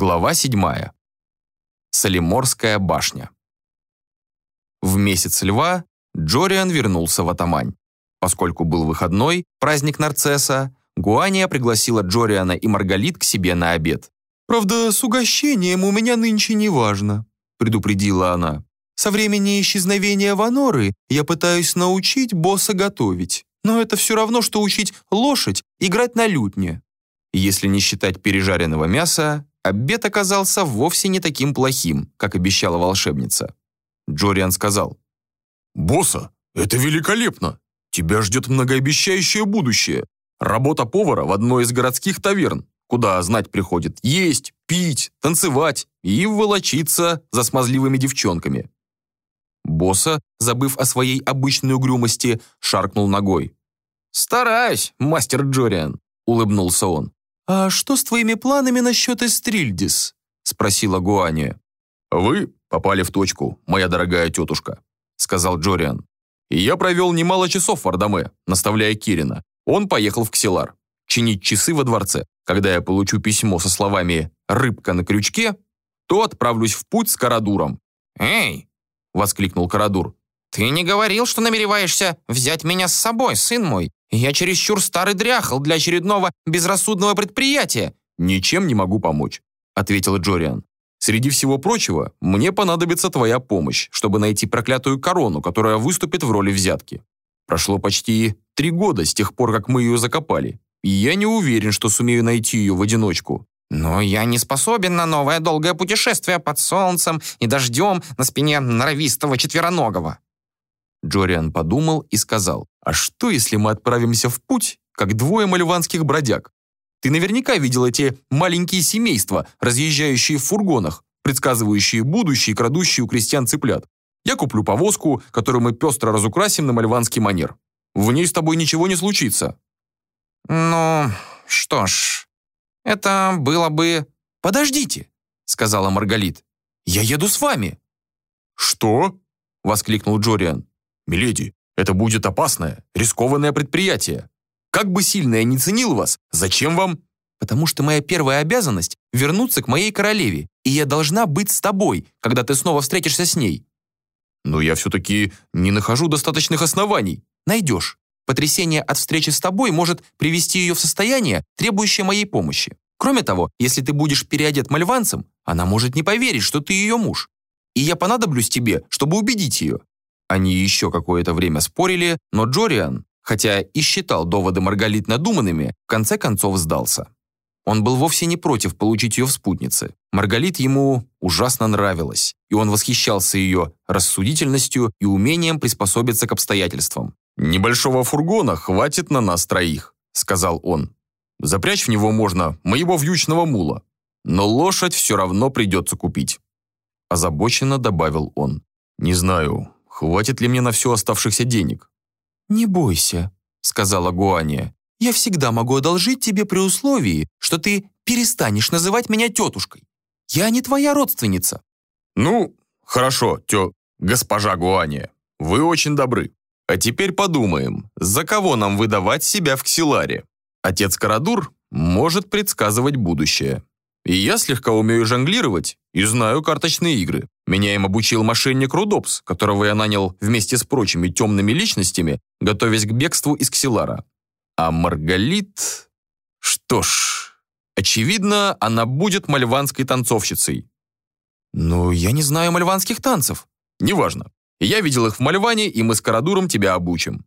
Глава 7. Салиморская башня. В месяц льва Джориан вернулся в Атамань. Поскольку был выходной, праздник Нарцесса, Гуания пригласила Джориана и Маргалит к себе на обед. «Правда, с угощением у меня нынче не важно», предупредила она. «Со времени исчезновения Ваноры я пытаюсь научить босса готовить, но это все равно, что учить лошадь играть на лютне». Если не считать пережаренного мяса, обед оказался вовсе не таким плохим, как обещала волшебница. Джориан сказал. «Босса, это великолепно! Тебя ждет многообещающее будущее. Работа повара в одной из городских таверн, куда знать приходит есть, пить, танцевать и волочиться за смазливыми девчонками». Босса, забыв о своей обычной угрюмости, шаркнул ногой. «Стараюсь, мастер Джориан», — улыбнулся он. «А что с твоими планами насчет Эстрильдис?» — спросила Гуания. «Вы попали в точку, моя дорогая тетушка», — сказал Джориан. «И я провел немало часов в Ардаме, наставляя Кирина. Он поехал в Ксилар, чинить часы во дворце. Когда я получу письмо со словами «рыбка на крючке», то отправлюсь в путь с Карадуром». «Эй!» — воскликнул Карадур. «Ты не говорил, что намереваешься взять меня с собой, сын мой? Я чересчур старый дряхал для очередного безрассудного предприятия». «Ничем не могу помочь», — ответил Джориан. «Среди всего прочего, мне понадобится твоя помощь, чтобы найти проклятую корону, которая выступит в роли взятки. Прошло почти три года с тех пор, как мы ее закопали, и я не уверен, что сумею найти ее в одиночку». «Но я не способен на новое долгое путешествие под солнцем и дождем на спине норовистого четвероногого», Джориан подумал и сказал, «А что, если мы отправимся в путь, как двое мальванских бродяг? Ты наверняка видел эти маленькие семейства, разъезжающие в фургонах, предсказывающие будущее и крадущие у крестьян цыплят. Я куплю повозку, которую мы пестро разукрасим на мальванский манер. В ней с тобой ничего не случится». «Ну, что ж, это было бы...» «Подождите», — сказала Маргалит. «Я еду с вами». «Что?» — воскликнул Джориан. «Миледи, это будет опасное, рискованное предприятие. Как бы сильно я ни ценил вас, зачем вам...» «Потому что моя первая обязанность — вернуться к моей королеве, и я должна быть с тобой, когда ты снова встретишься с ней». «Но я все-таки не нахожу достаточных оснований. Найдешь. Потрясение от встречи с тобой может привести ее в состояние, требующее моей помощи. Кроме того, если ты будешь переодет мальванцем, она может не поверить, что ты ее муж. И я понадоблюсь тебе, чтобы убедить ее. Они еще какое-то время спорили, но Джориан, хотя и считал доводы Маргалит надуманными, в конце концов сдался. Он был вовсе не против получить ее в спутнице. Маргалит ему ужасно нравилась, и он восхищался ее рассудительностью и умением приспособиться к обстоятельствам. «Небольшого фургона хватит на нас троих», — сказал он. «Запрячь в него можно моего вьючного мула, но лошадь все равно придется купить». Озабоченно добавил он. «Не знаю, Хватит ли мне на все оставшихся денег? «Не бойся», — сказала Гуания. «Я всегда могу одолжить тебе при условии, что ты перестанешь называть меня тетушкой. Я не твоя родственница». «Ну, хорошо, тё... госпожа Гуания, вы очень добры. А теперь подумаем, за кого нам выдавать себя в Ксиларе? Отец Карадур может предсказывать будущее. И я слегка умею жонглировать и знаю карточные игры. Меня им обучил мошенник Рудопс, которого я нанял вместе с прочими темными личностями, готовясь к бегству из Ксилара. А Маргалит... Что ж, очевидно, она будет мальванской танцовщицей. Ну, я не знаю мальванских танцев. Неважно. Я видел их в Мальване, и мы с Карадуром тебя обучим.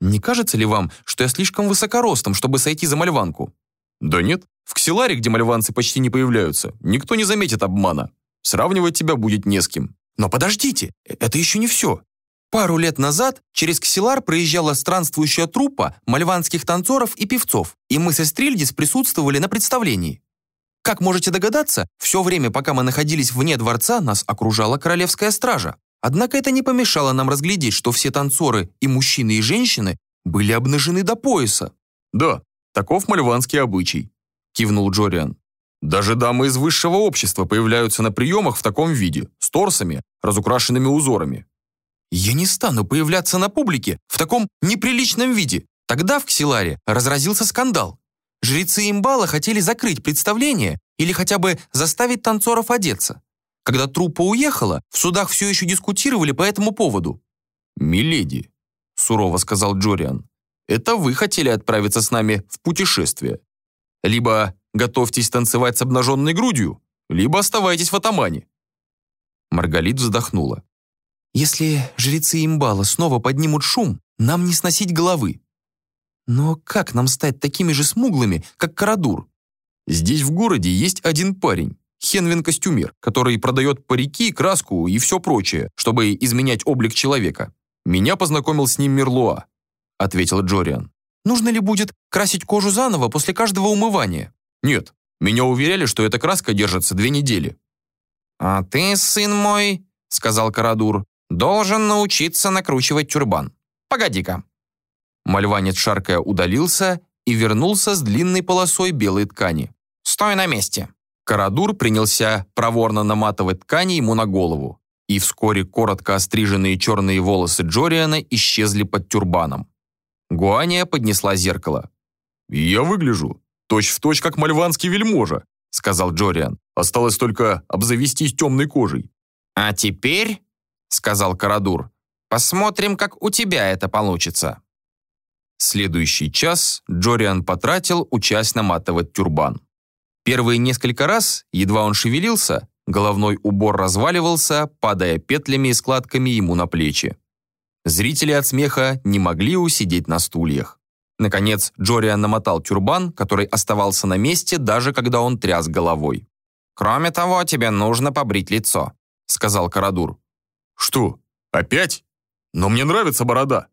Не кажется ли вам, что я слишком высокоростом, чтобы сойти за мальванку? Да нет. В Ксиларе, где мальванцы почти не появляются, никто не заметит обмана. Сравнивать тебя будет не с кем. Но подождите, это еще не все. Пару лет назад через Ксилар проезжала странствующая труппа мальванских танцоров и певцов, и мы со Стрельдис присутствовали на представлении. Как можете догадаться, все время, пока мы находились вне дворца, нас окружала королевская стража. Однако это не помешало нам разглядеть, что все танцоры, и мужчины, и женщины, были обнажены до пояса. «Да, таков мальванский обычай», — кивнул Джориан. Даже дамы из высшего общества появляются на приемах в таком виде, с торсами, разукрашенными узорами. Я не стану появляться на публике в таком неприличном виде. Тогда в Ксиларе разразился скандал. жрецы имбала хотели закрыть представление или хотя бы заставить танцоров одеться. Когда труппа уехала, в судах все еще дискутировали по этому поводу. «Миледи», — сурово сказал Джориан, «это вы хотели отправиться с нами в путешествие. Либо готовьтесь танцевать с обнаженной грудью, либо оставайтесь в атамане». Маргалит вздохнула. «Если жрецы имбала снова поднимут шум, нам не сносить головы. Но как нам стать такими же смуглыми, как Карадур? Здесь в городе есть один парень, Хенвин-костюмер, который продает парики, краску и все прочее, чтобы изменять облик человека. Меня познакомил с ним Мерлуа», — ответил Джориан. «Нужно ли будет красить кожу заново после каждого умывания?» «Нет, меня уверяли, что эта краска держится две недели». «А ты, сын мой, — сказал Карадур, — должен научиться накручивать тюрбан. Погоди-ка». Мальванец шаркая удалился и вернулся с длинной полосой белой ткани. «Стой на месте!» Карадур принялся проворно наматывать ткани ему на голову, и вскоре коротко остриженные черные волосы Джориана исчезли под тюрбаном. Гуания поднесла зеркало. «Я выгляжу точь-в-точь, точь, как мальванский вельможа», сказал Джориан. «Осталось только обзавестись темной кожей». «А теперь», сказал Карадур, посмотрим, как у тебя это получится». Следующий час Джориан потратил, учась наматывать тюрбан. Первые несколько раз, едва он шевелился, головной убор разваливался, падая петлями и складками ему на плечи. Зрители от смеха не могли усидеть на стульях. Наконец, Джориан намотал тюрбан, который оставался на месте, даже когда он тряс головой. «Кроме того, тебе нужно побрить лицо», — сказал Карадур. «Что, опять? Но мне нравится борода».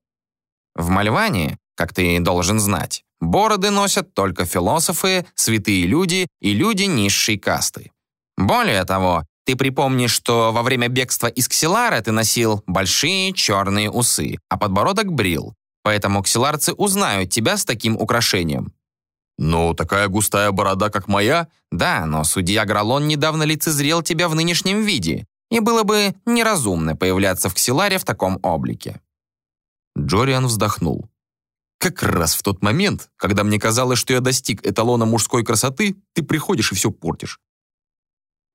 В Мальвании, как ты должен знать, Бороды носят только философы, святые люди и люди низшей касты. Более того, ты припомнишь, что во время бегства из Ксилара ты носил большие черные усы, а подбородок брил. Поэтому ксиларцы узнают тебя с таким украшением. «Ну, такая густая борода, как моя?» «Да, но судья Гралон недавно лицезрел тебя в нынешнем виде, и было бы неразумно появляться в Ксиларе в таком облике». Джориан вздохнул. Как раз в тот момент, когда мне казалось, что я достиг эталона мужской красоты, ты приходишь и все портишь.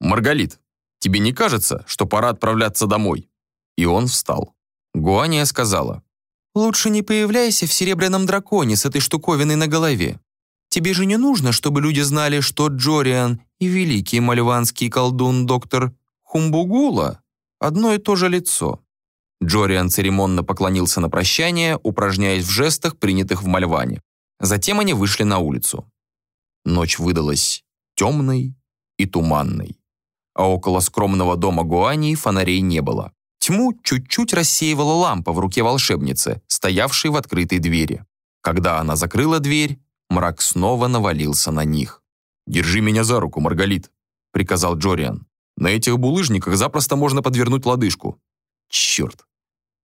«Маргалит, тебе не кажется, что пора отправляться домой?» И он встал. Гуания сказала, «Лучше не появляйся в серебряном драконе с этой штуковиной на голове. Тебе же не нужно, чтобы люди знали, что Джориан и великий мальванский колдун доктор Хумбугула одно и то же лицо». Джориан церемонно поклонился на прощание, упражняясь в жестах, принятых в Мальване. Затем они вышли на улицу. Ночь выдалась темной и туманной. А около скромного дома Гуании фонарей не было. Тьму чуть-чуть рассеивала лампа в руке волшебницы, стоявшей в открытой двери. Когда она закрыла дверь, мрак снова навалился на них. «Держи меня за руку, Маргалит», — приказал Джориан. «На этих булыжниках запросто можно подвернуть лодыжку». «Черт,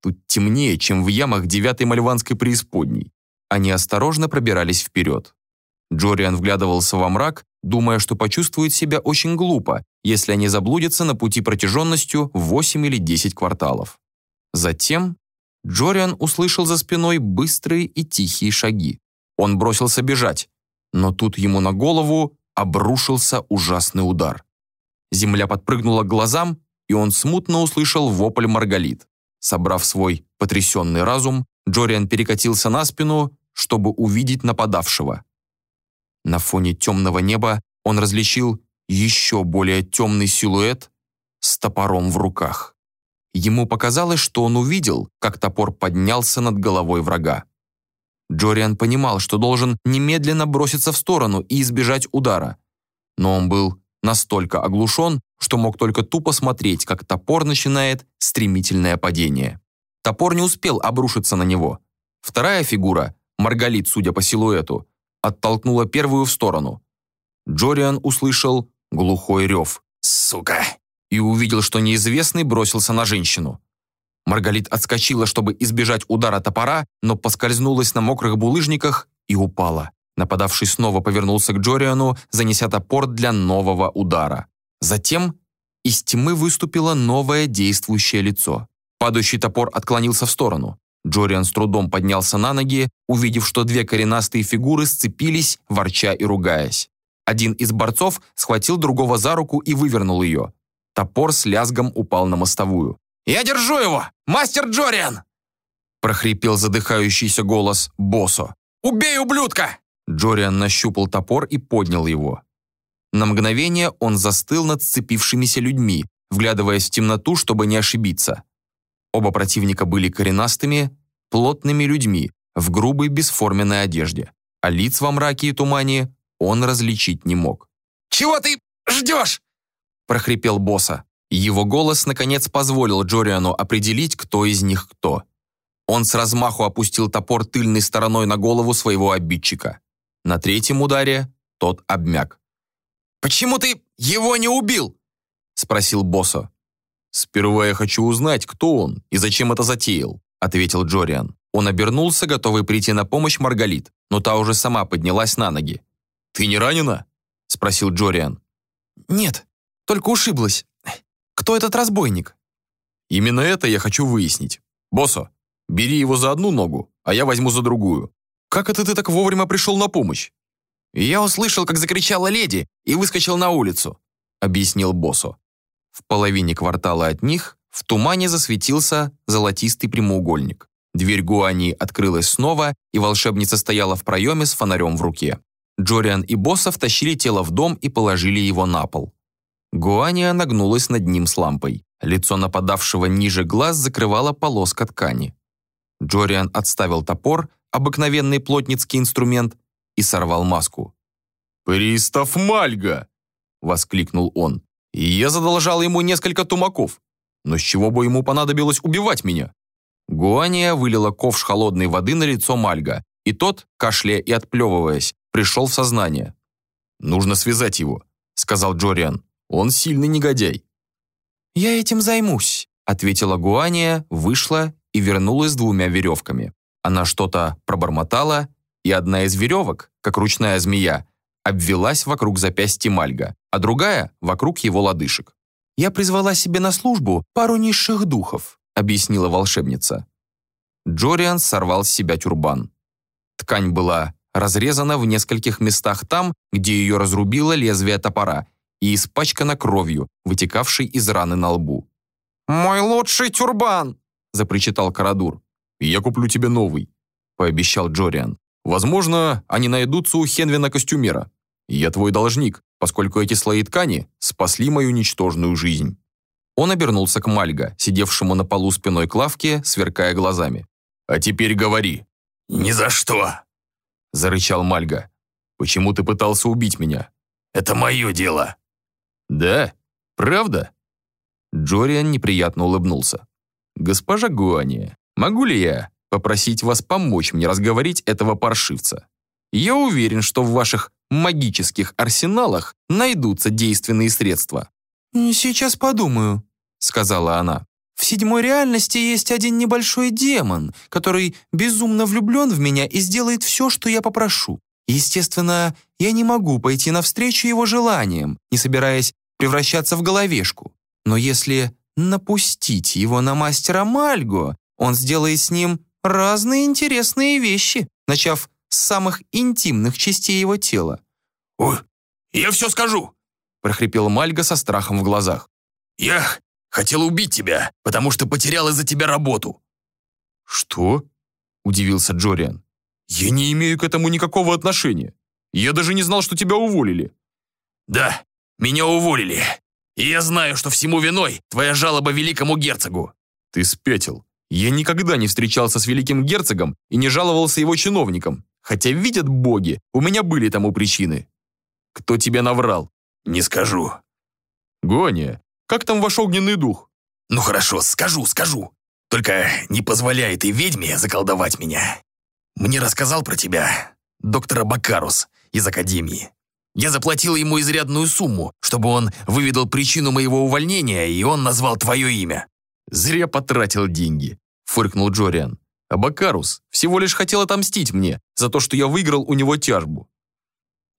Тут темнее, чем в ямах девятой мальванской преисподней. Они осторожно пробирались вперед. Джориан вглядывался во мрак, думая, что почувствует себя очень глупо, если они заблудятся на пути протяженностью в 8 или 10 кварталов. Затем Джориан услышал за спиной быстрые и тихие шаги. Он бросился бежать, но тут ему на голову обрушился ужасный удар. Земля подпрыгнула к глазам, и он смутно услышал вопль Маргалит. Собрав свой потрясенный разум, Джориан перекатился на спину, чтобы увидеть нападавшего. На фоне темного неба он различил еще более темный силуэт с топором в руках. Ему показалось, что он увидел, как топор поднялся над головой врага. Джориан понимал, что должен немедленно броситься в сторону и избежать удара. Но он был настолько оглушен, что мог только тупо смотреть, как топор начинает стремительное падение. Топор не успел обрушиться на него. Вторая фигура, Маргалит, судя по силуэту, оттолкнула первую в сторону. Джориан услышал глухой рев «Сука!» и увидел, что неизвестный бросился на женщину. Маргалит отскочила, чтобы избежать удара топора, но поскользнулась на мокрых булыжниках и упала. Нападавший снова повернулся к Джориану, занеся топор для нового удара. Затем из тьмы выступило новое действующее лицо. Падающий топор отклонился в сторону. Джориан с трудом поднялся на ноги, увидев, что две коренастые фигуры сцепились, ворча и ругаясь. Один из борцов схватил другого за руку и вывернул ее. Топор с лязгом упал на мостовую. «Я держу его! Мастер Джориан!» прохрипел задыхающийся голос Босо. «Убей ублюдка!» Джориан нащупал топор и поднял его. На мгновение он застыл над сцепившимися людьми, вглядываясь в темноту, чтобы не ошибиться. Оба противника были коренастыми, плотными людьми в грубой бесформенной одежде, а лиц во мраке и тумане он различить не мог. «Чего ты ждешь?» прохрипел босса. Его голос, наконец, позволил Джориану определить, кто из них кто. Он с размаху опустил топор тыльной стороной на голову своего обидчика. На третьем ударе тот обмяк. «Почему ты его не убил?» спросил босса. «Сперва я хочу узнать, кто он и зачем это затеял», ответил Джориан. Он обернулся, готовый прийти на помощь Маргалит, но та уже сама поднялась на ноги. «Ты не ранена?» спросил Джориан. «Нет», только ушиблась. Кто этот разбойник?» «Именно это я хочу выяснить. Боссо, бери его за одну ногу, а я возьму за другую. Как это ты так вовремя пришел на помощь?» «Я услышал, как закричала леди, и выскочил на улицу», объяснил Боссо. В половине квартала от них в тумане засветился золотистый прямоугольник. Дверь Гуани открылась снова, и волшебница стояла в проеме с фонарем в руке. Джориан и Босса втащили тело в дом и положили его на пол. Гуания нагнулась над ним с лампой. Лицо нападавшего ниже глаз закрывала полоска ткани. Джориан отставил топор, обыкновенный плотницкий инструмент, и сорвал маску. «Пристав Мальга!» — воскликнул он. «И я задолжал ему несколько тумаков. Но с чего бы ему понадобилось убивать меня?» Гуания вылила ковш холодной воды на лицо Мальга, и тот, кашляя и отплевываясь, пришел в сознание. «Нужно связать его», — сказал Джориан. Он сильный негодяй». «Я этим займусь», — ответила Гуания, вышла и вернулась с двумя веревками. Она что-то пробормотала, и одна из веревок, как ручная змея, обвелась вокруг запястья Мальга, а другая — вокруг его лодыжек. «Я призвала себе на службу пару низших духов», — объяснила волшебница. Джориан сорвал с себя тюрбан. Ткань была разрезана в нескольких местах там, где ее разрубило лезвие топора, и испачкана кровью, вытекавшей из раны на лбу. «Мой лучший тюрбан!» – запричитал Карадур. «Я куплю тебе новый», – пообещал Джориан. «Возможно, они найдутся у Хенвина-костюмера. Я твой должник, поскольку эти слои ткани спасли мою ничтожную жизнь». Он обернулся к Мальга, сидевшему на полу спиной к лавке, сверкая глазами. «А теперь говори». «Ни за что!» – зарычал Мальга. «Почему ты пытался убить меня?» «Это мое дело!» «Да? Правда?» Джориан неприятно улыбнулся. «Госпожа Гуания, могу ли я попросить вас помочь мне разговорить этого паршивца? Я уверен, что в ваших магических арсеналах найдутся действенные средства». «Сейчас подумаю», — сказала она. «В седьмой реальности есть один небольшой демон, который безумно влюблен в меня и сделает все, что я попрошу. Естественно, я не могу пойти навстречу его желаниям, не собираясь превращаться в головешку. Но если напустить его на мастера Мальго, он сделает с ним разные интересные вещи, начав с самых интимных частей его тела. «Ой, я все скажу!» прохрипел Мальго со страхом в глазах. «Я хотел убить тебя, потому что потерял из-за тебя работу». «Что?» – удивился Джориан. «Я не имею к этому никакого отношения. Я даже не знал, что тебя уволили». «Да, меня уволили. И я знаю, что всему виной твоя жалоба великому герцогу». «Ты спятил. Я никогда не встречался с великим герцогом и не жаловался его чиновникам. Хотя, видят боги, у меня были тому причины. Кто тебе наврал?» «Не скажу». «Гоня, как там ваш огненный дух?» «Ну хорошо, скажу, скажу. Только не позволяй этой ведьме заколдовать меня. Мне рассказал про тебя доктор Бакарус из Академии. Я заплатил ему изрядную сумму, чтобы он выведал причину моего увольнения, и он назвал твое имя». «Зря потратил деньги», — фыркнул Джориан. «А Бакарус всего лишь хотел отомстить мне за то, что я выиграл у него тяжбу».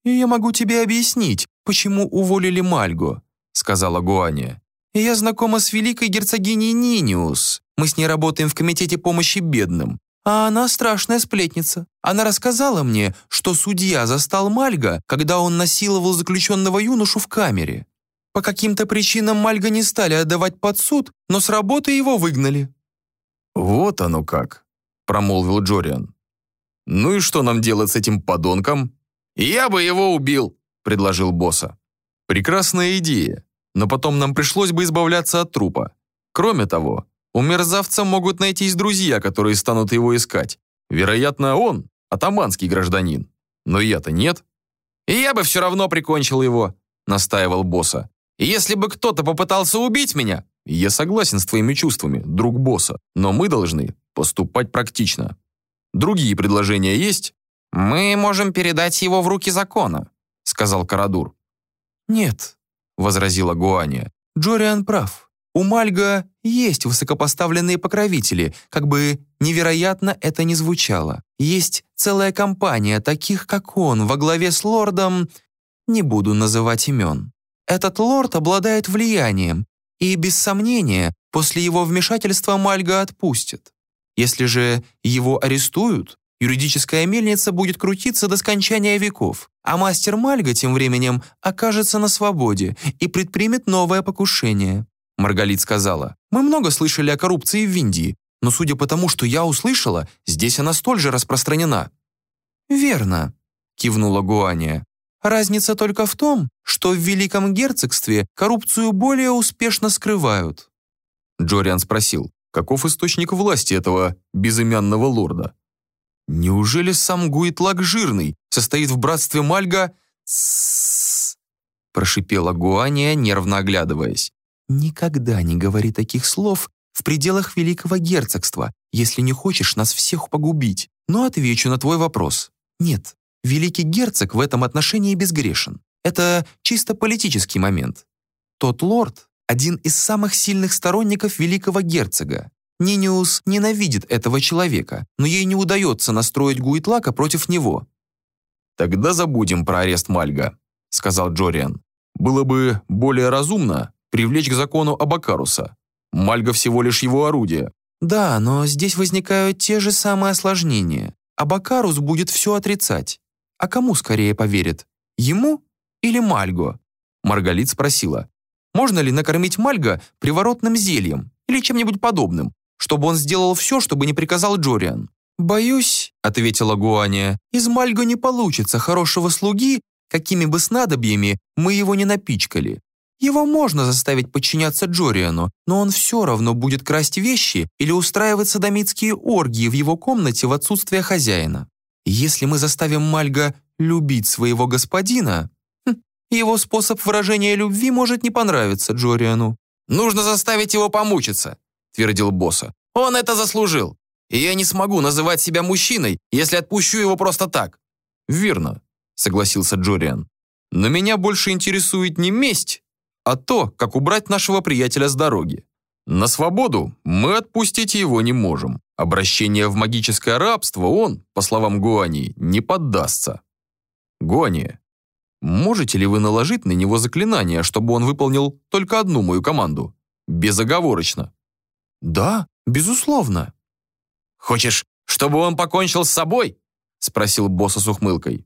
«Я могу тебе объяснить, почему уволили Мальго», — сказала Гуания. «Я знакома с великой герцогиней Ниниус. Мы с ней работаем в комитете помощи бедным. А она страшная сплетница. Она рассказала мне, что судья застал Мальга, когда он насиловал заключенного юношу в камере. По каким-то причинам Мальга не стали отдавать под суд, но с работы его выгнали». «Вот оно как», — промолвил Джориан. «Ну и что нам делать с этим подонком?» «Я бы его убил», — предложил босса. «Прекрасная идея, но потом нам пришлось бы избавляться от трупа. Кроме того, у мерзавца могут найтись друзья, которые станут его искать. Вероятно, он — атаманский гражданин. Но я-то нет». «И я бы все равно прикончил его», — настаивал босса. «Если бы кто-то попытался убить меня...» «Я согласен с твоими чувствами, друг босса, но мы должны поступать практично. Другие предложения есть?» «Мы можем передать его в руки закона», — сказал Карадур. «Нет», — возразила Гуания. «Джориан прав. У Мальга есть высокопоставленные покровители, как бы невероятно это ни звучало. Есть целая компания таких, как он, во главе с лордом... Не буду называть имен. Этот лорд обладает влиянием, и, без сомнения, после его вмешательства Мальга отпустят. Если же его арестуют, юридическая мельница будет крутиться до скончания веков, а мастер Мальга тем временем окажется на свободе и предпримет новое покушение. Маргалит сказала, «Мы много слышали о коррупции в Индии, но судя по тому, что я услышала, здесь она столь же распространена». «Верно», — кивнула Гуания. «Разница только в том, что в Великом Герцогстве коррупцию более успешно скрывают». Джориан спросил, каков источник власти этого безымянного лорда? Неужели сам Гуитлак Жирный состоит в братстве Мальга? «Тссс», — прошипела Гуания, нервно оглядываясь. «Никогда не говори таких слов в пределах Великого Герцогства, если не хочешь нас всех погубить. Но отвечу на твой вопрос. Нет, Великий Герцог в этом отношении безгрешен. Это чисто политический момент. Тот лорд — один из самых сильных сторонников Великого Герцога. Ниниус ненавидит этого человека, но ей не удается настроить Гуитлака против него. «Тогда забудем про арест Мальга», — сказал Джориан. «Было бы более разумно привлечь к закону Абакаруса. Мальга всего лишь его орудие». «Да, но здесь возникают те же самые осложнения. Абакарус будет все отрицать. А кому скорее поверит? Ему или Мальго?» Маргалит спросила. «Можно ли накормить Мальга приворотным зельем или чем-нибудь подобным, чтобы он сделал все, чтобы не приказал Джориан?» «Боюсь», — ответила Гуания, «из Мальго не получится хорошего слуги, какими бы снадобьями мы его не напичкали. Его можно заставить подчиняться Джориану, но он все равно будет красть вещи или устраивать садомитские оргии в его комнате в отсутствие хозяина. Если мы заставим Мальга любить своего господина, хм, его способ выражения любви может не понравиться Джориану. «Нужно заставить его помучиться», — твердил босса. «Он это заслужил, и я не смогу называть себя мужчиной, если отпущу его просто так». «Верно», — согласился Джориан. «Но меня больше интересует не месть, а то, как убрать нашего приятеля с дороги. На свободу мы отпустить его не можем. Обращение в магическое рабство он, по словам Гуани, не поддастся. Гуани, можете ли вы наложить на него заклинание, чтобы он выполнил только одну мою команду? Безоговорочно. Да, безусловно. Хочешь, чтобы он покончил с собой? Спросил босса с ухмылкой.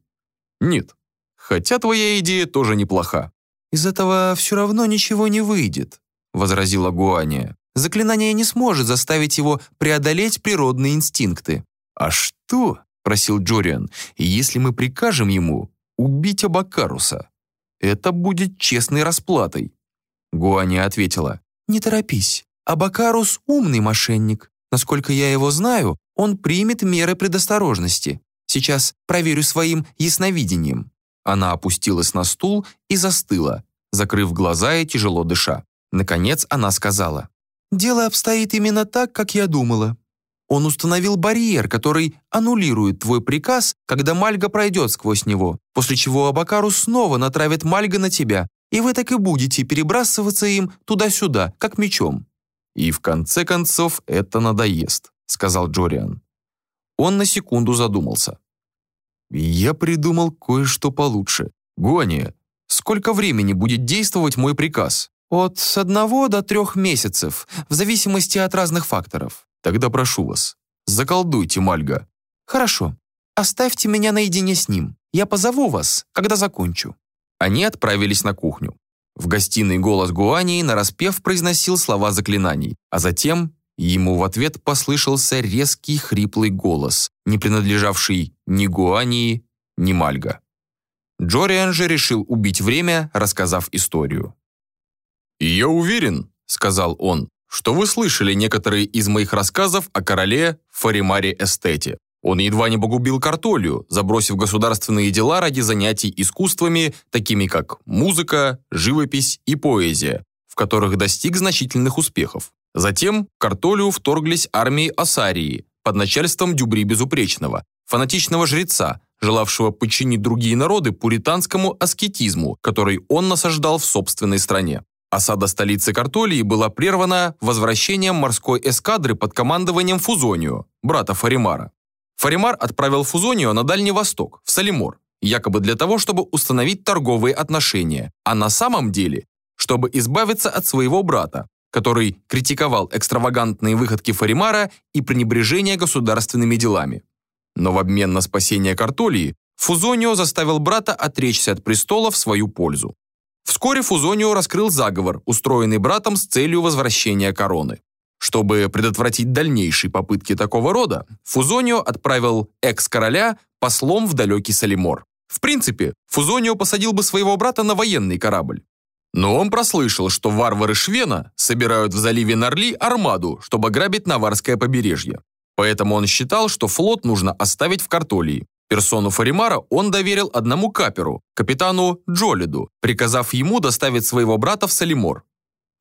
Нет, хотя твоя идея тоже неплоха. «Из этого все равно ничего не выйдет», — возразила Гуания. «Заклинание не сможет заставить его преодолеть природные инстинкты». «А что?» — просил Джориан. «Если мы прикажем ему убить Абакаруса, это будет честной расплатой». Гуания ответила. «Не торопись. Абакарус — умный мошенник. Насколько я его знаю, он примет меры предосторожности. Сейчас проверю своим ясновидением». Она опустилась на стул и застыла, закрыв глаза и тяжело дыша. Наконец она сказала, «Дело обстоит именно так, как я думала. Он установил барьер, который аннулирует твой приказ, когда Мальга пройдет сквозь него, после чего Абакару снова натравит Мальга на тебя, и вы так и будете перебрасываться им туда-сюда, как мечом». «И в конце концов это надоест», — сказал Джориан. Он на секунду задумался. Я придумал кое-что получше. Гония, сколько времени будет действовать мой приказ? От одного до трех месяцев, в зависимости от разных факторов. Тогда прошу вас, заколдуйте Мальга. Хорошо. Оставьте меня наедине с ним. Я позову вас, когда закончу. Они отправились на кухню. В гостиной голос Гуании нараспев произносил слова заклинаний, а затем ему в ответ послышался резкий хриплый голос, не принадлежавший ни Гуании, ни Мальга. Джориан же решил убить время, рассказав историю. «Я уверен», — сказал он, «что вы слышали некоторые из моих рассказов о короле Фаримаре Эстете. Он едва не погубил Картолию, забросив государственные дела ради занятий искусствами, такими как музыка, живопись и поэзия, в которых достиг значительных успехов. Затем в Картолию вторглись армии Осарии под начальством Дюбри Безупречного, фанатичного жреца, желавшего подчинить другие народы пуританскому аскетизму, который он насаждал в собственной стране. Осада столицы Картолии была прервана возвращением морской эскадры под командованием Фузонио, брата Фаримара. Фаримар отправил Фузонию на Дальний Восток, в Салимор, якобы для того, чтобы установить торговые отношения, а на самом деле, чтобы избавиться от своего брата, который критиковал экстравагантные выходки Фаримара и пренебрежение государственными делами. Но в обмен на спасение Картолии Фузонио заставил брата отречься от престола в свою пользу. Вскоре Фузонио раскрыл заговор, устроенный братом с целью возвращения короны. Чтобы предотвратить дальнейшие попытки такого рода, Фузонио отправил экс-короля послом в далекий Салимор. В принципе, Фузонио посадил бы своего брата на военный корабль. Но он прослышал, что варвары Швена собирают в заливе Нарли армаду, чтобы грабить Наварское побережье. Поэтому он считал, что флот нужно оставить в Картолии. Персону Фаримара он доверил одному каперу, капитану Джолиду, приказав ему доставить своего брата в Салимор.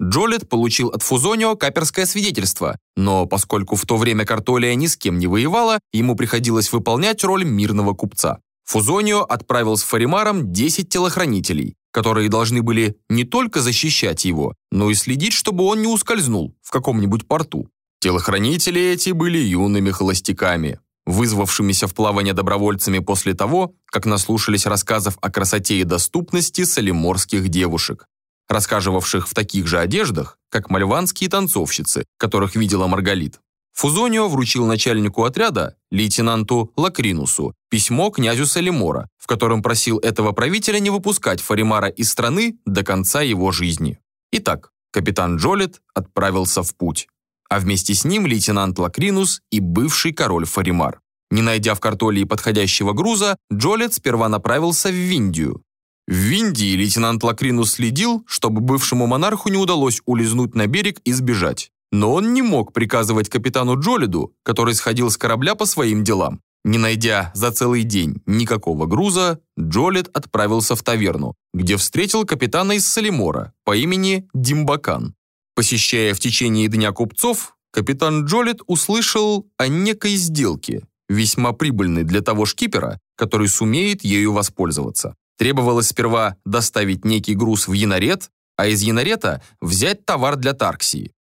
Джолет получил от Фузонио каперское свидетельство, но поскольку в то время Картолия ни с кем не воевала, ему приходилось выполнять роль мирного купца. Фузонио отправил с Фаримаром 10 телохранителей, которые должны были не только защищать его, но и следить, чтобы он не ускользнул в каком-нибудь порту. Телохранители эти были юными холостяками, вызвавшимися в плавание добровольцами после того, как наслушались рассказов о красоте и доступности салиморских девушек рассказывавших в таких же одеждах, как мальванские танцовщицы, которых видела Маргалит. Фузонио вручил начальнику отряда, лейтенанту Лакринусу, письмо князю Салимора, в котором просил этого правителя не выпускать Фаримара из страны до конца его жизни. Итак, капитан Джолет отправился в путь, а вместе с ним лейтенант Лакринус и бывший король Фаримар. Не найдя в Картолии подходящего груза, Джолет сперва направился в Виндию, в Индии лейтенант Лакринус следил, чтобы бывшему монарху не удалось улизнуть на берег и сбежать. Но он не мог приказывать капитану Джолиду, который сходил с корабля по своим делам. Не найдя за целый день никакого груза, Джолид отправился в таверну, где встретил капитана из Салимора по имени Димбакан. Посещая в течение дня купцов, капитан Джолид услышал о некой сделке, весьма прибыльной для того шкипера, который сумеет ею воспользоваться. Требовалось сперва доставить некий груз в Янарет, а из Янарета взять товар для Тарксии.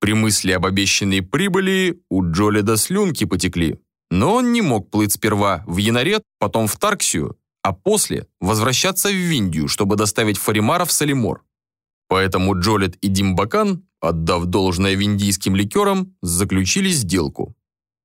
При мысли об обещанной прибыли у Джолида слюнки потекли, но он не мог плыть сперва в Янарет, потом в Тарксию, а после возвращаться в Виндию, чтобы доставить Фаримара в Салимор. Поэтому Джолид и Димбакан, отдав должное виндийским ликерам, заключили сделку.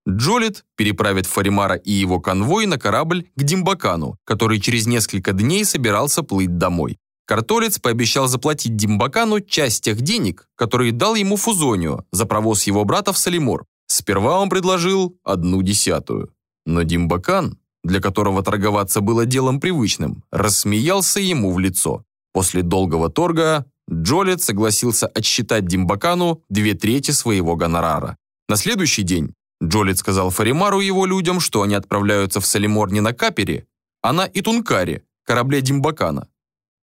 Джолит переправит Фаримара и его конвой на корабль к Димбакану, который через несколько дней собирался плыть домой. Картолец пообещал заплатить Димбакану часть тех денег, которые дал ему Фузонио за провоз его брата в Салимор. Сперва он предложил одну десятую. Но Димбакан, для которого торговаться было делом привычным, рассмеялся ему в лицо. После долгого торга Джолет согласился отсчитать Димбакану две трети своего гонорара. На следующий день Джолит сказал Фаримару и его людям, что они отправляются в Салимор не на Капере, а на Итункаре, корабле Димбакана.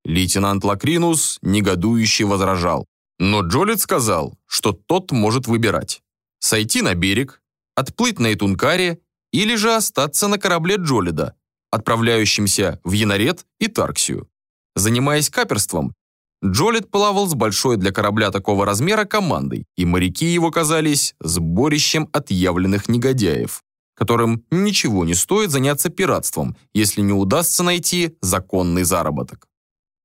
Лейтенант Лакринус негодующе возражал. Но Джолит сказал, что тот может выбирать. Сойти на берег, отплыть на Итункаре или же остаться на корабле Джолида, отправляющемся в Янарет и Тарксию. Занимаясь каперством, Джолет плавал с большой для корабля такого размера командой, и моряки его казались сборищем отъявленных негодяев, которым ничего не стоит заняться пиратством, если не удастся найти законный заработок.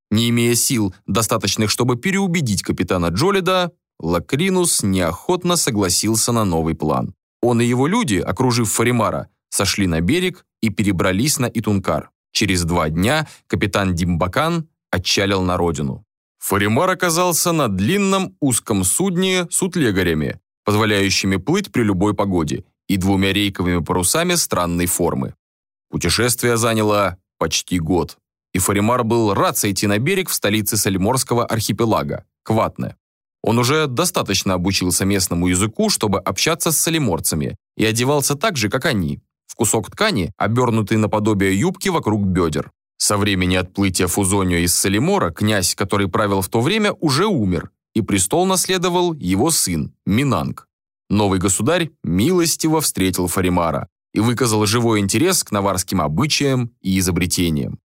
Не имея сил, достаточных, чтобы переубедить капитана Джолида, Лакринус неохотно согласился на новый план. Он и его люди, окружив Фаримара, сошли на берег и перебрались на Итункар. Через два дня капитан Димбакан отчалил на родину. Фаримар оказался на длинном узком судне с утлегарями, позволяющими плыть при любой погоде, и двумя рейковыми парусами странной формы. Путешествие заняло почти год, и Фаримар был рад сойти на берег в столице Сальморского архипелага, Кватне. Он уже достаточно обучился местному языку, чтобы общаться с салиморцами, и одевался так же, как они, в кусок ткани, обернутый наподобие юбки вокруг бедер. Со времени отплытия Фузонио из Салимора князь, который правил в то время, уже умер, и престол наследовал его сын, Минанг. Новый государь милостиво встретил Фаримара и выказал живой интерес к наварским обычаям и изобретениям.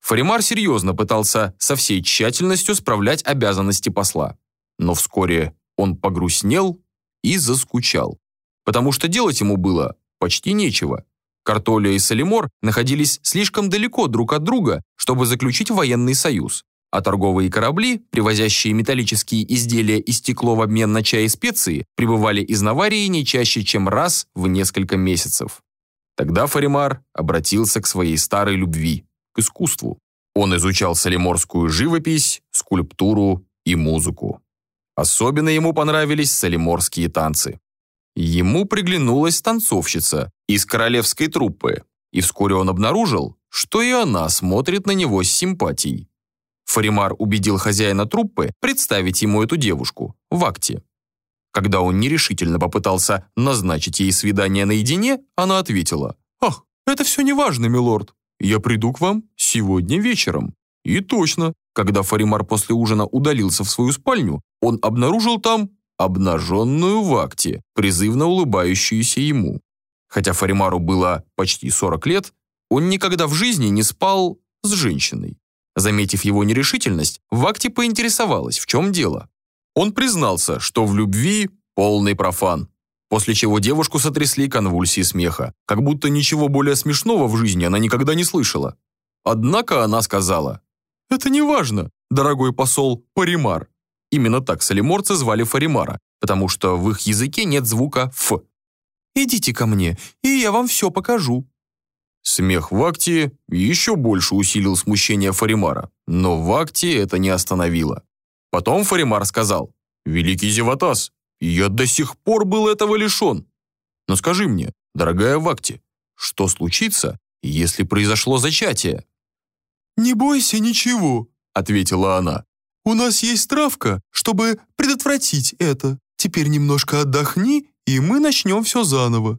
Фаримар серьезно пытался со всей тщательностью справлять обязанности посла. Но вскоре он погрустнел и заскучал, потому что делать ему было почти нечего. Картолия и Салимор находились слишком далеко друг от друга, чтобы заключить военный союз, а торговые корабли, привозящие металлические изделия и стекло в обмен на чай и специи, прибывали из Наварии не чаще, чем раз в несколько месяцев. Тогда Фаримар обратился к своей старой любви к искусству. Он изучал салиморскую живопись, скульптуру и музыку. Особенно ему понравились салиморские танцы. Ему приглянулась танцовщица из королевской труппы, и вскоре он обнаружил, что и она смотрит на него с симпатией. Фаримар убедил хозяина труппы представить ему эту девушку в акте. Когда он нерешительно попытался назначить ей свидание наедине, она ответила, «Ах, это все не важно, милорд. Я приду к вам сегодня вечером». И точно, когда Фаримар после ужина удалился в свою спальню, он обнаружил там обнаженную в акте, призывно улыбающуюся ему. Хотя Фаримару было почти 40 лет, он никогда в жизни не спал с женщиной. Заметив его нерешительность, Вакти поинтересовалась, в чем дело. Он признался, что в любви полный профан, после чего девушку сотрясли конвульсии смеха, как будто ничего более смешного в жизни она никогда не слышала. Однако она сказала, «Это не важно, дорогой посол Паримар». Именно так солиморцы звали Фаримара, потому что в их языке нет звука «ф». «Идите ко мне, и я вам все покажу». Смех Вакти еще больше усилил смущение Фаримара, но Вакти это не остановило. Потом Фаримар сказал, «Великий Зеватас, я до сих пор был этого лишен. Но скажи мне, дорогая Вакти, что случится, если произошло зачатие?» «Не бойся ничего», — ответила она. «У нас есть травка, чтобы предотвратить это. Теперь немножко отдохни, и мы начнем все заново».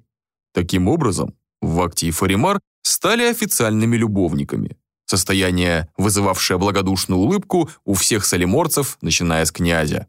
Таким образом, Вакти и Фаримар стали официальными любовниками. Состояние, вызывавшее благодушную улыбку у всех солиморцев, начиная с князя.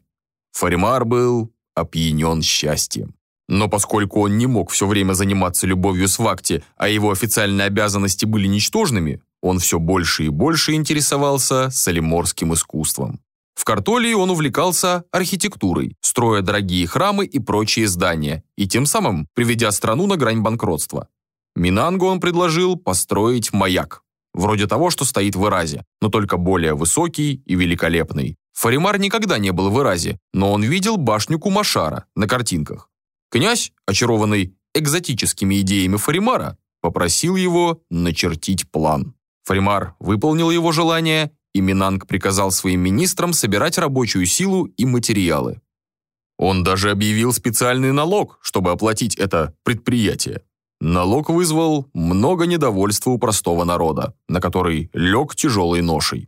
Фаримар был опьянен счастьем. Но поскольку он не мог все время заниматься любовью с Вакти, а его официальные обязанности были ничтожными, он все больше и больше интересовался солиморским искусством. В Картолии он увлекался архитектурой, строя дорогие храмы и прочие здания, и тем самым приведя страну на грань банкротства. Минангу он предложил построить маяк, вроде того, что стоит в Иразе, но только более высокий и великолепный. Фаримар никогда не был в Иразе, но он видел башню Кумашара на картинках. Князь, очарованный экзотическими идеями Фаримара, попросил его начертить план. Фаримар выполнил его желание, и Минанг приказал своим министрам собирать рабочую силу и материалы. Он даже объявил специальный налог, чтобы оплатить это предприятие. Налог вызвал много недовольства у простого народа, на который лег тяжелой ношей.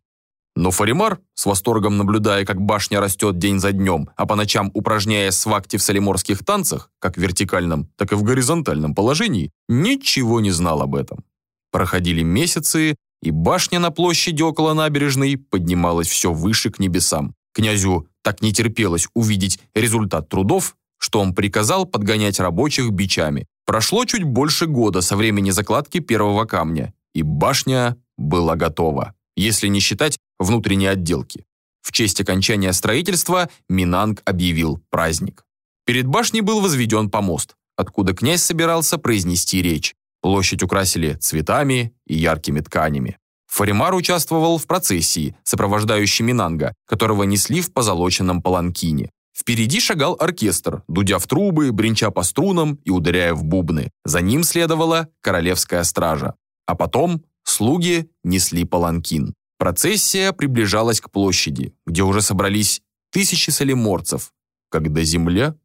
Но Фаримар, с восторгом наблюдая, как башня растет день за днем, а по ночам упражняясь в акте в салиморских танцах, как в вертикальном, так и в горизонтальном положении, ничего не знал об этом. Проходили месяцы, и башня на площади около набережной поднималась все выше к небесам. Князю так не терпелось увидеть результат трудов, что он приказал подгонять рабочих бичами, Прошло чуть больше года со времени закладки первого камня, и башня была готова, если не считать внутренней отделки. В честь окончания строительства Минанг объявил праздник. Перед башней был возведен помост, откуда князь собирался произнести речь. Площадь украсили цветами и яркими тканями. Фаримар участвовал в процессии, сопровождающей Минанга, которого несли в позолоченном паланкине. Впереди шагал оркестр, дудя в трубы, бренча по струнам и ударяя в бубны. За ним следовала королевская стража. А потом слуги несли паланкин. Процессия приближалась к площади, где уже собрались тысячи солиморцев, когда земля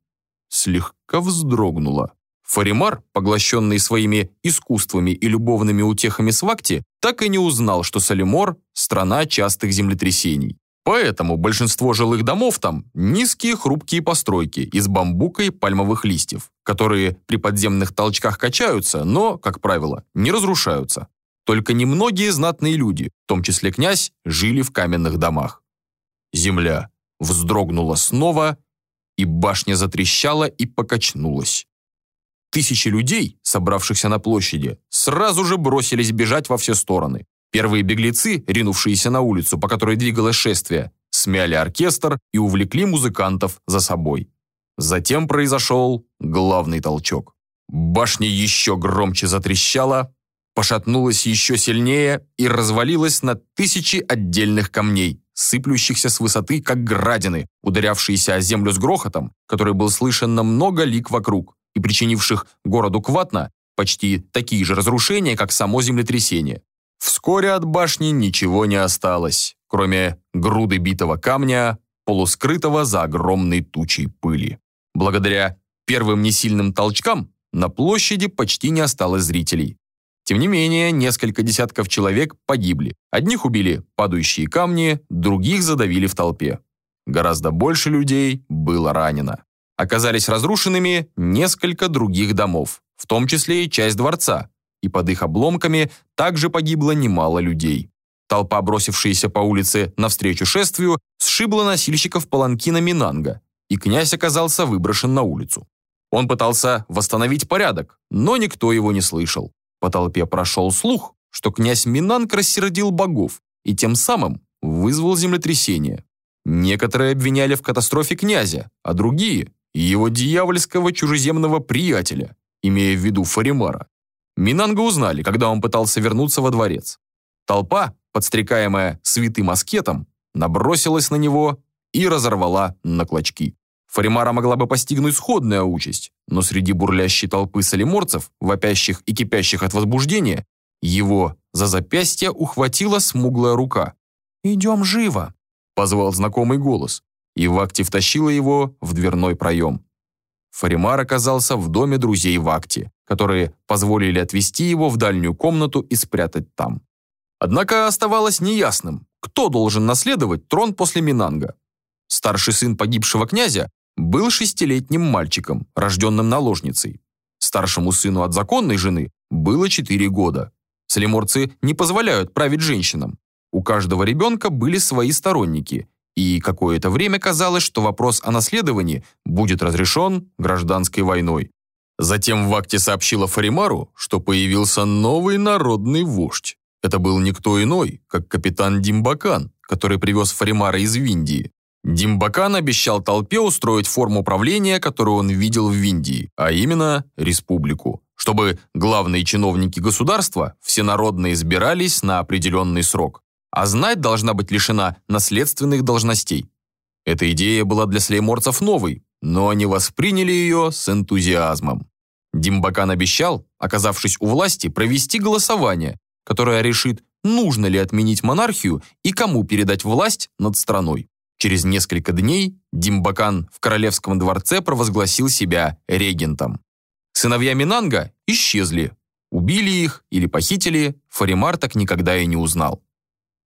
слегка вздрогнула. Фаримар, поглощенный своими искусствами и любовными утехами Свакти, так и не узнал, что Салимор – страна частых землетрясений. Поэтому большинство жилых домов там – низкие хрупкие постройки из бамбука и пальмовых листьев, которые при подземных толчках качаются, но, как правило, не разрушаются. Только немногие знатные люди, в том числе князь, жили в каменных домах. Земля вздрогнула снова, и башня затрещала и покачнулась. Тысячи людей, собравшихся на площади, сразу же бросились бежать во все стороны. Первые беглецы, ринувшиеся на улицу, по которой двигалось шествие, смяли оркестр и увлекли музыкантов за собой. Затем произошел главный толчок. Башня еще громче затрещала, пошатнулась еще сильнее и развалилась на тысячи отдельных камней, сыплющихся с высоты, как градины, ударявшиеся о землю с грохотом, который был слышен на много лик вокруг и причинивших городу Кватна почти такие же разрушения, как само землетрясение. Вскоре от башни ничего не осталось, кроме груды битого камня, полускрытого за огромной тучей пыли. Благодаря первым несильным толчкам на площади почти не осталось зрителей. Тем не менее, несколько десятков человек погибли. Одних убили падающие камни, других задавили в толпе. Гораздо больше людей было ранено. Оказались разрушенными несколько других домов, в том числе и часть дворца, и под их обломками также погибло немало людей. Толпа, бросившаяся по улице навстречу шествию, сшибла носильщиков паланкина Минанга, и князь оказался выброшен на улицу. Он пытался восстановить порядок, но никто его не слышал. По толпе прошел слух, что князь Минанг рассердил богов и тем самым вызвал землетрясение. Некоторые обвиняли в катастрофе князя, а другие – его дьявольского чужеземного приятеля, имея в виду Фаримара. Минанга узнали, когда он пытался вернуться во дворец. Толпа, подстрекаемая святым аскетом, набросилась на него и разорвала на клочки. Фаримара могла бы постигнуть сходная участь, но среди бурлящей толпы солиморцев, вопящих и кипящих от возбуждения, его за запястье ухватила смуглая рука. «Идем живо», — позвал знакомый голос, и Вакти втащила его в дверной проем. Фаримар оказался в доме друзей Вакти, которые позволили отвезти его в дальнюю комнату и спрятать там. Однако оставалось неясным, кто должен наследовать трон после Минанга. Старший сын погибшего князя был шестилетним мальчиком, рожденным наложницей. Старшему сыну от законной жены было четыре года. Слеморцы не позволяют править женщинам. У каждого ребенка были свои сторонники, и какое-то время казалось, что вопрос о наследовании будет разрешен гражданской войной. Затем Вакти сообщила Фаримару, что появился новый народный вождь. Это был никто иной, как капитан Димбакан, который привез Фаримара из Виндии. Димбакан обещал толпе устроить форму правления, которую он видел в Виндии, а именно республику, чтобы главные чиновники государства всенародно избирались на определенный срок а знать должна быть лишена наследственных должностей. Эта идея была для слейморцев новой, но они восприняли ее с энтузиазмом. Димбакан обещал, оказавшись у власти, провести голосование, которое решит, нужно ли отменить монархию и кому передать власть над страной. Через несколько дней Димбакан в королевском дворце провозгласил себя регентом. Сыновья Минанга исчезли. Убили их или похитили, Фаримар так никогда и не узнал.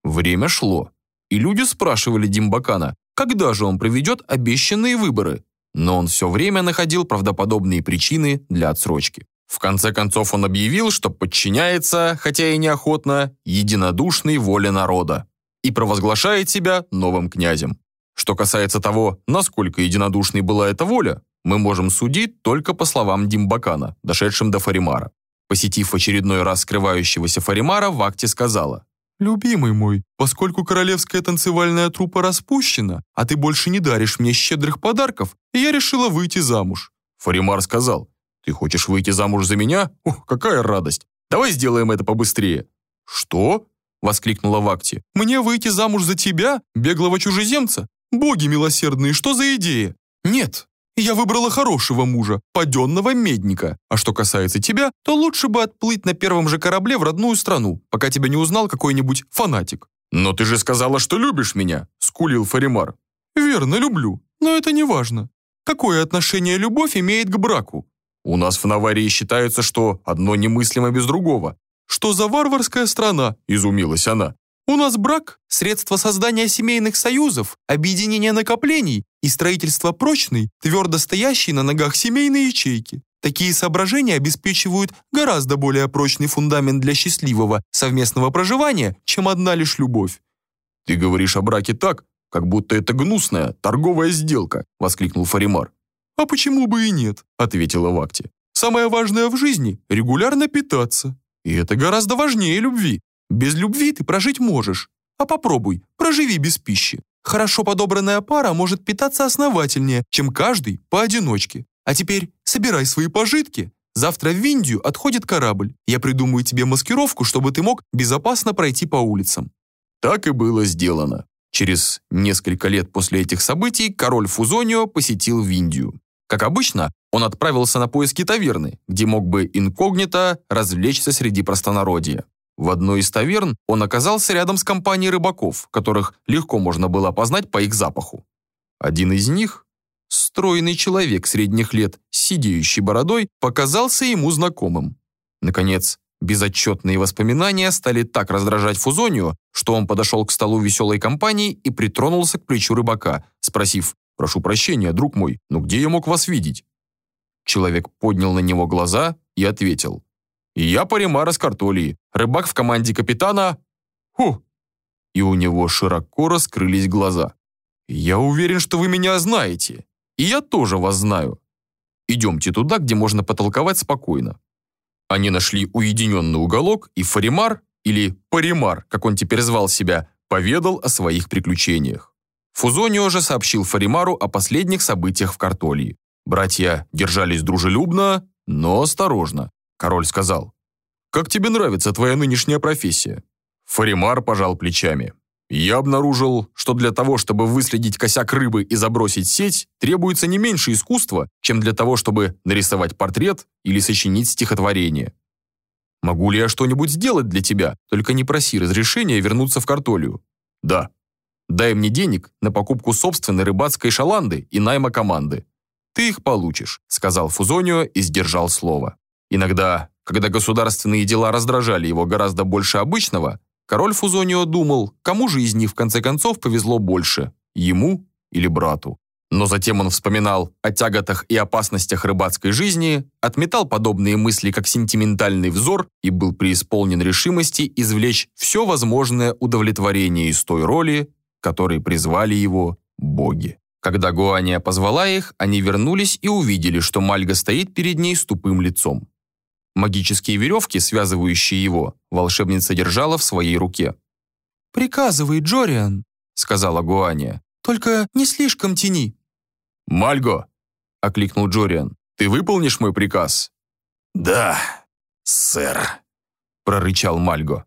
Время шло, и люди спрашивали Димбакана, когда же он проведет обещанные выборы, но он все время находил правдоподобные причины для отсрочки. В конце концов он объявил, что подчиняется, хотя и неохотно, единодушной воле народа и провозглашает себя новым князем. Что касается того, насколько единодушной была эта воля, мы можем судить только по словам Димбакана, дошедшим до Фаримара. Посетив очередной раз скрывающегося Фаримара, Вакти сказала, «Любимый мой, поскольку королевская танцевальная труппа распущена, а ты больше не даришь мне щедрых подарков, я решила выйти замуж». Фаримар сказал, «Ты хочешь выйти замуж за меня? Ох, какая радость! Давай сделаем это побыстрее». «Что?» воскликнула Вакти. «Мне выйти замуж за тебя, беглого чужеземца? Боги милосердные, что за идея? Нет, я выбрала хорошего мужа, паденного медника. А что касается тебя, то лучше бы отплыть на первом же корабле в родную страну, пока тебя не узнал какой-нибудь фанатик». «Но ты же сказала, что любишь меня», — скулил Фаримар. «Верно, люблю, но это не важно. Какое отношение любовь имеет к браку? У нас в Наварии считается, что одно немыслимо без другого. Что за варварская страна? Изумилась она. У нас брак – средство создания семейных союзов, объединения накоплений и строительства прочной, твердо стоящей на ногах семейной ячейки. Такие соображения обеспечивают гораздо более прочный фундамент для счастливого совместного проживания, чем одна лишь любовь. «Ты говоришь о браке так, как будто это гнусная торговая сделка», — воскликнул Фаримар. «А почему бы и нет?» — ответила Вакти. «Самое важное в жизни — регулярно питаться. И это гораздо важнее любви. Без любви ты прожить можешь. А попробуй, проживи без пищи. Хорошо подобранная пара может питаться основательнее, чем каждый поодиночке. А теперь собирай свои пожитки. Завтра в Индию отходит корабль. Я придумаю тебе маскировку, чтобы ты мог безопасно пройти по улицам». Так и было сделано. Через несколько лет после этих событий король Фузонио посетил Виндию. Как обычно, он отправился на поиски таверны, где мог бы инкогнито развлечься среди простонародья. В одной из таверн он оказался рядом с компанией рыбаков, которых легко можно было опознать по их запаху. Один из них, стройный человек средних лет с сидеющей бородой, показался ему знакомым. Наконец, Безотчетные воспоминания стали так раздражать Фузонию, что он подошел к столу веселой компании и притронулся к плечу рыбака, спросив «Прошу прощения, друг мой, но где я мог вас видеть?» Человек поднял на него глаза и ответил «Я Паримара с Картолии, рыбак в команде капитана...» «Ху!» И у него широко раскрылись глаза. «Я уверен, что вы меня знаете, и я тоже вас знаю. Идемте туда, где можно потолковать спокойно. Они нашли уединенный уголок, и Фаримар, или Паримар, как он теперь звал себя, поведал о своих приключениях. Фузонио же сообщил Фаримару о последних событиях в Картолии. Братья держались дружелюбно, но осторожно. Король сказал, «Как тебе нравится твоя нынешняя профессия?» Фаримар пожал плечами. Я обнаружил, что для того, чтобы выследить косяк рыбы и забросить сеть, требуется не меньше искусства, чем для того, чтобы нарисовать портрет или сочинить стихотворение. Могу ли я что-нибудь сделать для тебя? Только не проси разрешения вернуться в картолию. Да. Дай мне денег на покупку собственной рыбацкой шаланды и найма команды. Ты их получишь, сказал Фузонио и сдержал слово. Иногда, когда государственные дела раздражали его гораздо больше обычного, Король Фузонио думал, кому же из них в конце концов повезло больше, ему или брату. Но затем он вспоминал о тяготах и опасностях рыбацкой жизни, отметал подобные мысли как сентиментальный взор и был преисполнен решимости извлечь все возможное удовлетворение из той роли, которой призвали его боги. Когда Гуания позвала их, они вернулись и увидели, что Мальга стоит перед ней с тупым лицом. Магические веревки, связывающие его, волшебница держала в своей руке. «Приказывай, Джориан», — сказала Гуания. «Только не слишком тяни». «Мальго!» — окликнул Джориан. «Ты выполнишь мой приказ?» «Да, сэр», — прорычал Мальго.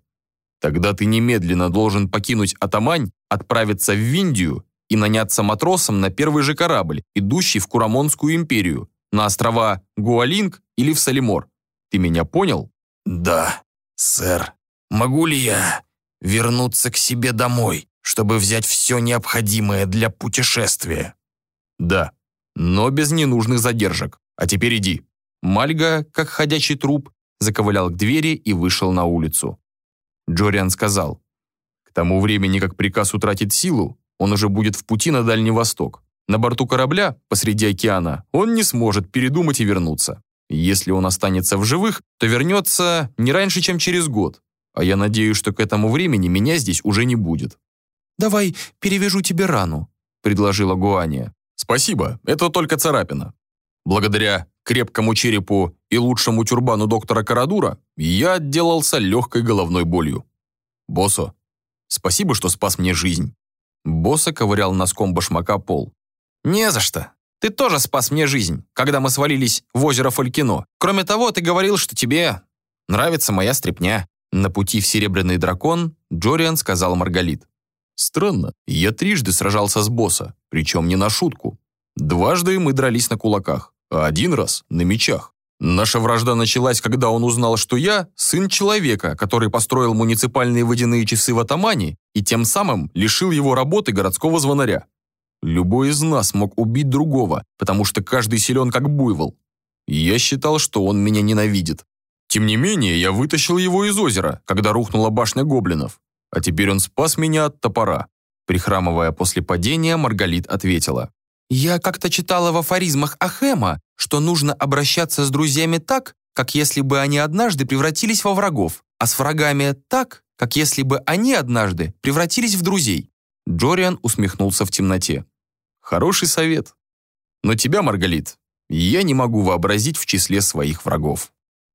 «Тогда ты немедленно должен покинуть Атамань, отправиться в Виндию и наняться матросом на первый же корабль, идущий в Курамонскую империю, на острова Гуалинг или в Салимор. Ты меня понял?» «Да, сэр. Могу ли я вернуться к себе домой, чтобы взять все необходимое для путешествия?» «Да, но без ненужных задержек. А теперь иди». Мальга, как ходячий труп, заковылял к двери и вышел на улицу. Джориан сказал, «К тому времени, как приказ утратит силу, он уже будет в пути на Дальний Восток. На борту корабля, посреди океана, он не сможет передумать и вернуться. Если он останется в живых, то вернется не раньше, чем через год. А я надеюсь, что к этому времени меня здесь уже не будет. «Давай перевяжу тебе рану», — предложила Гуания. «Спасибо, это только царапина. Благодаря крепкому черепу и лучшему тюрбану доктора Карадура я отделался легкой головной болью. Босо, спасибо, что спас мне жизнь». Босса ковырял носком башмака пол. «Не за что. Ты тоже спас мне жизнь, когда мы свалились в озеро Фолькино. Кроме того, ты говорил, что тебе нравится моя стряпня». На пути в Серебряный дракон Джориан сказал Маргалит. «Странно, я трижды сражался с босса, причем не на шутку. Дважды мы дрались на кулаках, а один раз на мечах. Наша вражда началась, когда он узнал, что я – сын человека, который построил муниципальные водяные часы в Атамане и тем самым лишил его работы городского звонаря. Любой из нас мог убить другого, потому что каждый силен как буйвол. Я считал, что он меня ненавидит. Тем не менее, я вытащил его из озера, когда рухнула башня гоблинов. А теперь он спас меня от топора. Прихрамывая после падения, Маргалит ответила. «Я как-то читала в афоризмах Ахема, что нужно обращаться с друзьями так, как если бы они однажды превратились во врагов, а с врагами так, как если бы они однажды превратились в друзей». Джориан усмехнулся в темноте. «Хороший совет. Но тебя, Маргалит, я не могу вообразить в числе своих врагов».